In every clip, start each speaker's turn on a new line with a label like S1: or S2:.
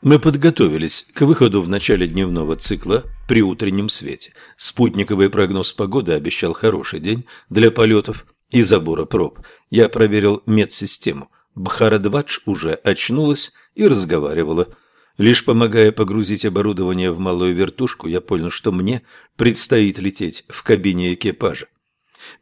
S1: Мы подготовились к выходу в начале дневного цикла при утреннем свете. Спутниковый прогноз погоды обещал хороший день для полетов и забора проб. Я проверил медсистему. Бхарадвадж уже очнулась и разговаривала. Лишь помогая погрузить оборудование в малую вертушку, я понял, что мне предстоит лететь в кабине экипажа.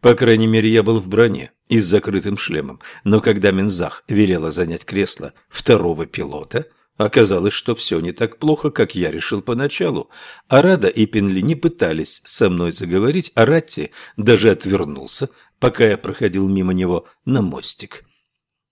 S1: По крайней мере, я был в броне и с закрытым шлемом, но когда Минзах велела занять кресло второго пилота, оказалось, что все не так плохо, как я решил поначалу. Арада и Пенли не пытались со мной заговорить, а Ратти даже отвернулся, пока я проходил мимо него на мостик.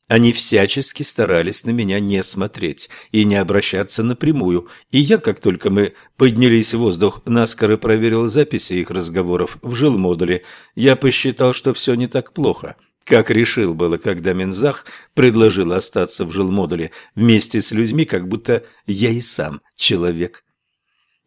S1: Они всячески старались на меня не смотреть и не обращаться напрямую, и я, как только мы поднялись в воздух, наскоро проверил записи их разговоров в жилмодуле, я посчитал, что все не так плохо, как решил было, когда Минзах предложил остаться в жилмодуле вместе с людьми, как будто я и сам человек.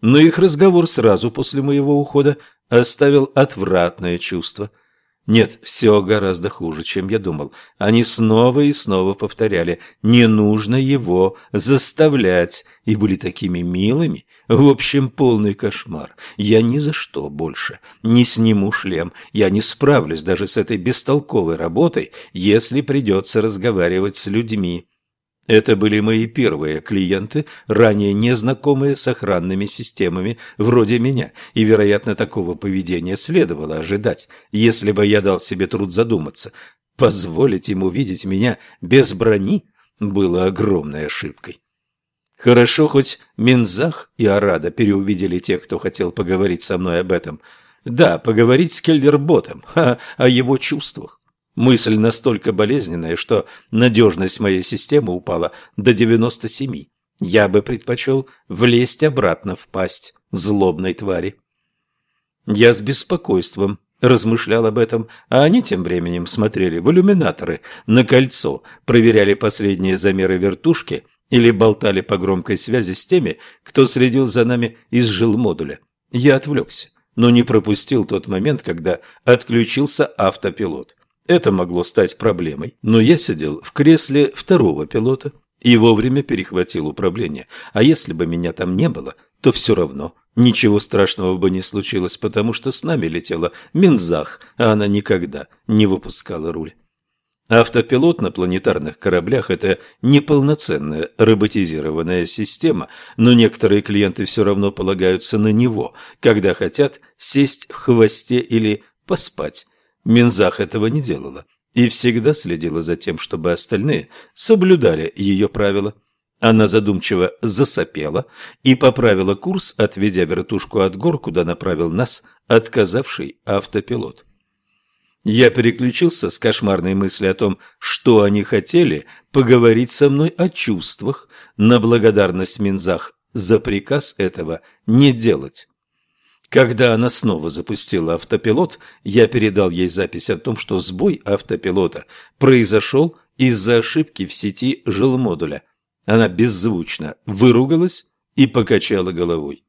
S1: Но их разговор сразу после моего ухода оставил отвратное чувство – нет, все гораздо хуже, чем я думал. Они снова и снова повторяли «не нужно его заставлять» и были такими милыми. В общем, полный кошмар. Я ни за что больше не сниму шлем. Я не справлюсь даже с этой бестолковой работой, если придется разговаривать с людьми. Это были мои первые клиенты, ранее незнакомые с охранными системами вроде меня, и, вероятно, такого поведения следовало ожидать, если бы я дал себе труд задуматься. Позволить им увидеть меня без брони было огромной ошибкой. Хорошо, хоть Минзах и Арада переубедили тех, кто хотел поговорить со мной об этом. Да, поговорить с Келлерботом, о его чувствах. Мысль настолько болезненная, что надежность моей системы упала до 97. Я бы предпочел влезть обратно в пасть злобной твари. Я с беспокойством размышлял об этом, а они тем временем смотрели в иллюминаторы на кольцо, проверяли последние замеры вертушки или болтали по громкой связи с теми, кто следил за нами из жилмодуля. Я отвлекся, но не пропустил тот момент, когда отключился автопилот. Это могло стать проблемой, но я сидел в кресле второго пилота и вовремя перехватил управление. А если бы меня там не было, то все равно ничего страшного бы не случилось, потому что с нами летела Минзах, а она никогда не выпускала руль. Автопилот на планетарных кораблях – это неполноценная роботизированная система, но некоторые клиенты все равно полагаются на него, когда хотят сесть в хвосте или поспать. Минзах этого не делала и всегда следила за тем, чтобы остальные соблюдали ее правила. Она задумчиво засопела и поправила курс, отведя вертушку от гор, куда направил нас отказавший автопилот. Я переключился с кошмарной мысли о том, что они хотели, поговорить со мной о чувствах, на благодарность Минзах за приказ этого не делать. Когда она снова запустила автопилот, я передал ей запись о том, что сбой автопилота произошел из-за ошибки в сети жилмодуля. Она беззвучно выругалась и покачала головой.